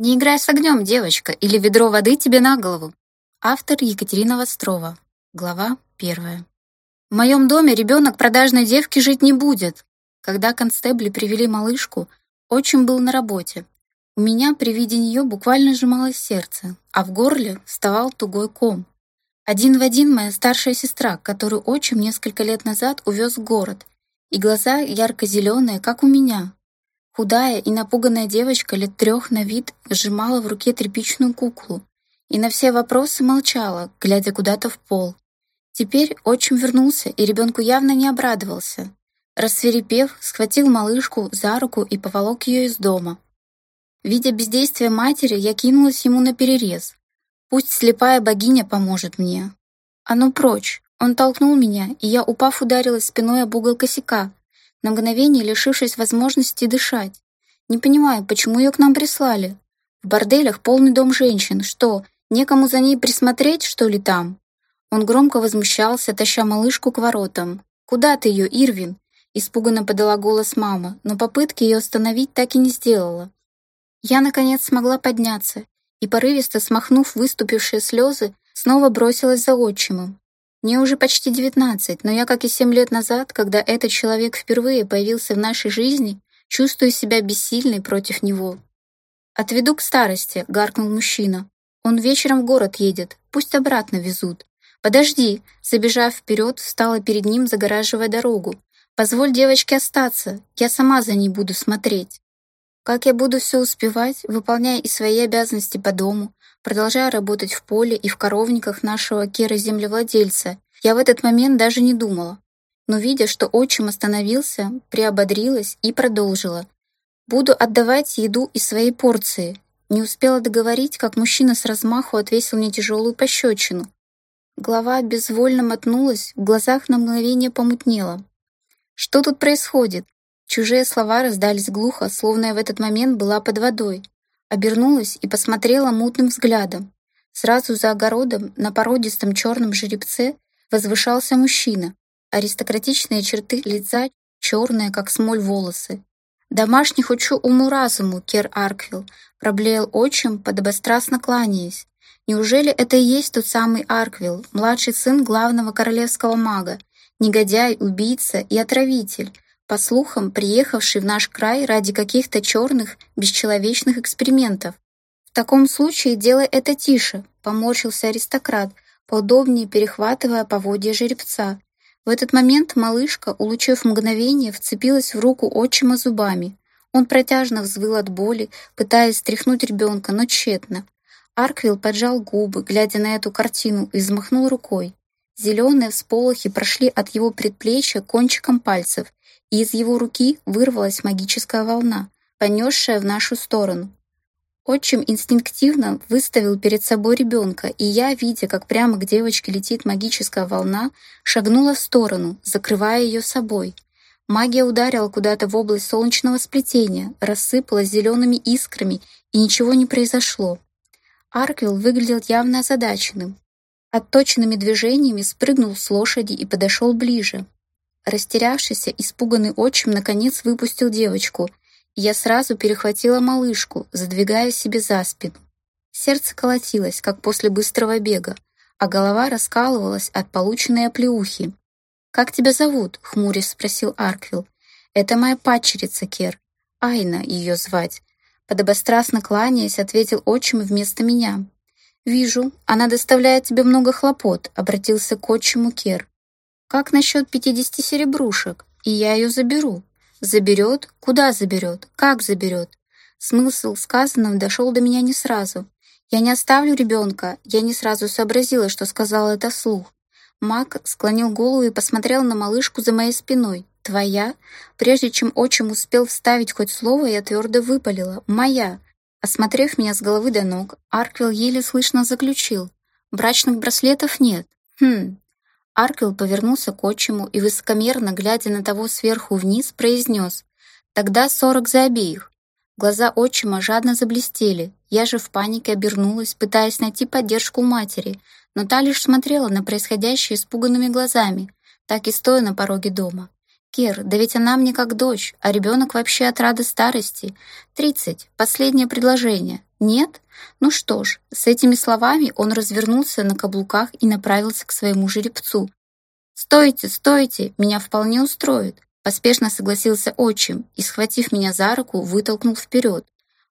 «Не играй с огнем, девочка, или ведро воды тебе на голову». Автор Екатерина Вострова. Глава первая. В моем доме ребенок продажной девки жить не будет. Когда констебли привели малышку, отчим был на работе. У меня при виде нее буквально сжималось сердце, а в горле вставал тугой ком. Один в один моя старшая сестра, которую отчим несколько лет назад увез в город, и глаза ярко-зеленые, как у меня, Худая и напуганная девочка лет трех на вид сжимала в руке тряпичную куклу и на все вопросы молчала, глядя куда-то в пол. Теперь отчим вернулся, и ребенку явно не обрадовался. Рассверепев, схватил малышку за руку и поволок ее из дома. Видя бездействие матери, я кинулась ему на перерез. Пусть слепая богиня поможет мне. А ну прочь! Он толкнул меня, и я, упав, ударилась спиной об угол косяка, на мгновение лишившись возможности дышать. Не понимаю, почему ее к нам прислали. В борделях полный дом женщин. Что, некому за ней присмотреть, что ли, там? Он громко возмущался, таща малышку к воротам. «Куда ты ее, Ирвин?» Испуганно подала голос мама, но попытки ее остановить так и не сделала. Я, наконец, смогла подняться и, порывисто смахнув выступившие слезы, снова бросилась за отчимом. Мне уже почти девятнадцать, но я, как и семь лет назад, когда этот человек впервые появился в нашей жизни, чувствую себя бессильной против него. «Отведу к старости», — гаркнул мужчина. «Он вечером в город едет, пусть обратно везут». «Подожди!» — забежав вперед, встала перед ним, загораживая дорогу. «Позволь девочке остаться, я сама за ней буду смотреть». Как я буду все успевать, выполняя и свои обязанности по дому, продолжая работать в поле и в коровниках нашего Кира-землевладельца, я в этот момент даже не думала. Но видя, что отчим остановился, приободрилась и продолжила. «Буду отдавать еду из своей порции». Не успела договорить, как мужчина с размаху отвесил мне тяжелую пощечину. Голова безвольно мотнулась, в глазах на мгновение помутнело. «Что тут происходит?» Чужие слова раздались глухо, словно я в этот момент была под водой. Обернулась и посмотрела мутным взглядом. Сразу за огородом на породистом черном жеребце возвышался мужчина. Аристократичные черты лица, черные, как смоль, волосы. «Домашний хочу уму-разуму, Кер Арквилл», проблеял отчим, подобострастно кланяясь. «Неужели это и есть тот самый Арквилл, младший сын главного королевского мага, негодяй, убийца и отравитель, по слухам, приехавший в наш край ради каких-то черных, бесчеловечных экспериментов. В таком случае делай это тише, поморщился аристократ, поудобнее перехватывая поводья жеребца. В этот момент малышка, улучив мгновение, вцепилась в руку отчима зубами. Он протяжно взвыл от боли, пытаясь стряхнуть ребенка, но тщетно. Арквилл поджал губы, глядя на эту картину, и взмахнул рукой. Зеленые всполохи прошли от его предплечья кончиком пальцев, и из его руки вырвалась магическая волна, понесшая в нашу сторону. Отчим инстинктивно выставил перед собой ребенка, и я, видя, как прямо к девочке летит магическая волна, шагнула в сторону, закрывая ее собой. Магия ударила куда-то в область солнечного сплетения, рассыпалась зелеными искрами, и ничего не произошло. Арквилл выглядел явно озадаченным. Отточенными движениями спрыгнул с лошади и подошел ближе. Растерявшийся, испуганный отчим наконец выпустил девочку, и я сразу перехватила малышку, задвигая себе за спину. Сердце колотилось, как после быстрого бега, а голова раскалывалась от полученной оплеухи. «Как тебя зовут?» — хмурясь спросил Арквилл. «Это моя падчерица, Кер. Айна ее звать». Подобострастно кланяясь, ответил отчим вместо меня. «Вижу, она доставляет тебе много хлопот», — обратился к отчиму Кер. Как насчет пятидесяти серебрушек? И я ее заберу. Заберет? Куда заберет? Как заберет? Смысл сказанного дошел до меня не сразу. Я не оставлю ребенка. Я не сразу сообразила, что сказала это вслух. Мак склонил голову и посмотрел на малышку за моей спиной. «Твоя?» Прежде чем отчим успел вставить хоть слово, я твердо выпалила. «Моя!» Осмотрев меня с головы до ног, Арквилл еле слышно заключил. «Брачных браслетов нет». «Хм, Аркел повернулся к отчиму и, высокомерно глядя на того сверху вниз, произнес «Тогда сорок за обеих». Глаза отчима жадно заблестели. Я же в панике обернулась, пытаясь найти поддержку матери, но та лишь смотрела на происходящее испуганными глазами, так и стоя на пороге дома. Кер, да ведь она мне как дочь, а ребенок вообще от рады старости. Тридцать. Последнее предложение. Нет? Ну что ж, с этими словами он развернулся на каблуках и направился к своему жеребцу. «Стойте, стойте, меня вполне устроит», — поспешно согласился отчим и, схватив меня за руку, вытолкнул вперед.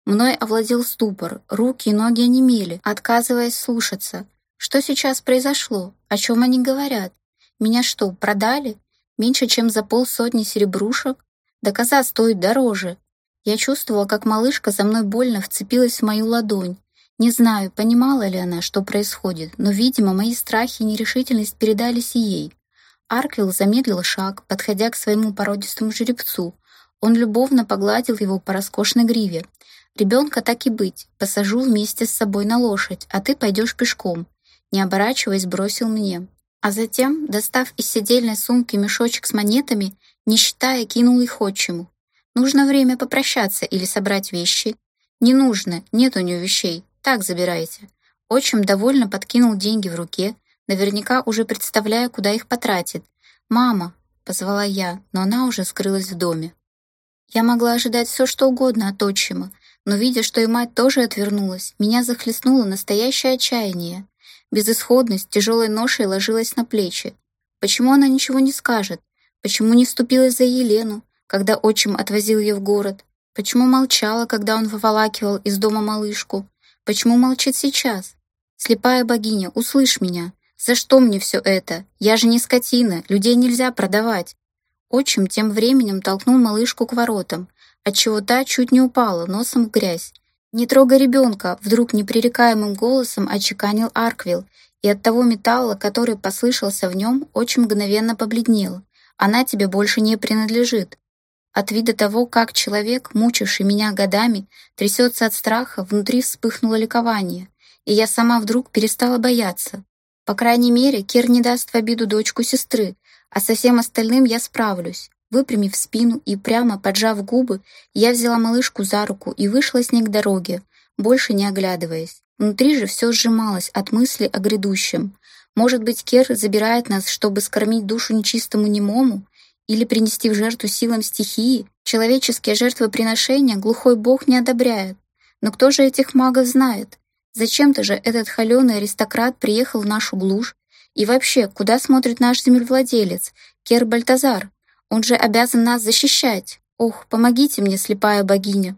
Мной овладел ступор, руки и ноги онемели, отказываясь слушаться. Что сейчас произошло? О чем они говорят? Меня что, продали? Меньше, чем за полсотни серебрушек? Да коза стоит дороже. Я чувствовала, как малышка за мной больно вцепилась в мою ладонь. Не знаю, понимала ли она, что происходит, но, видимо, мои страхи и нерешительность передались и ей. Арквилл замедлил шаг, подходя к своему породистому жеребцу. Он любовно погладил его по роскошной гриве. «Ребенка так и быть, посажу вместе с собой на лошадь, а ты пойдешь пешком», не оборачиваясь, бросил мне. А затем, достав из седельной сумки мешочек с монетами, не считая, кинул их отчиму. «Нужно время попрощаться или собрать вещи?» «Не нужно, нет у нее вещей, так забирайте». Отчим довольно подкинул деньги в руке, наверняка уже представляя, куда их потратит. «Мама!» — позвала я, но она уже скрылась в доме. Я могла ожидать все, что угодно от отчима, но, видя, что и мать тоже отвернулась, меня захлестнуло настоящее отчаяние. Безысходность тяжелой ношей ложилась на плечи. Почему она ничего не скажет? Почему не вступилась за Елену, когда отчим отвозил ее в город? Почему молчала, когда он выволакивал из дома малышку? Почему молчит сейчас? Слепая богиня, услышь меня. За что мне все это? Я же не скотина, людей нельзя продавать. Отчим тем временем толкнул малышку к воротам, отчего та чуть не упала носом в грязь. «Не трогай ребенка!» — вдруг непререкаемым голосом отчеканил Арквилл, и от того металла, который послышался в нем, очень мгновенно побледнел. «Она тебе больше не принадлежит». От вида того, как человек, мучивший меня годами, трясется от страха, внутри вспыхнуло ликование, и я сама вдруг перестала бояться. По крайней мере, Кир не даст в обиду дочку сестры, а со всем остальным я справлюсь. Выпрямив спину и прямо поджав губы, я взяла малышку за руку и вышла с ней к дороге, больше не оглядываясь. Внутри же все сжималось от мысли о грядущем. Может быть, Кер забирает нас, чтобы скормить душу нечистому немому или принести в жертву силам стихии? Человеческие жертвоприношения глухой бог не одобряет. Но кто же этих магов знает? Зачем-то же этот холеный аристократ приехал в нашу глушь? И вообще, куда смотрит наш землевладелец, Кер Бальтазар? Он же обязан нас защищать. Ох, помогите мне, слепая богиня.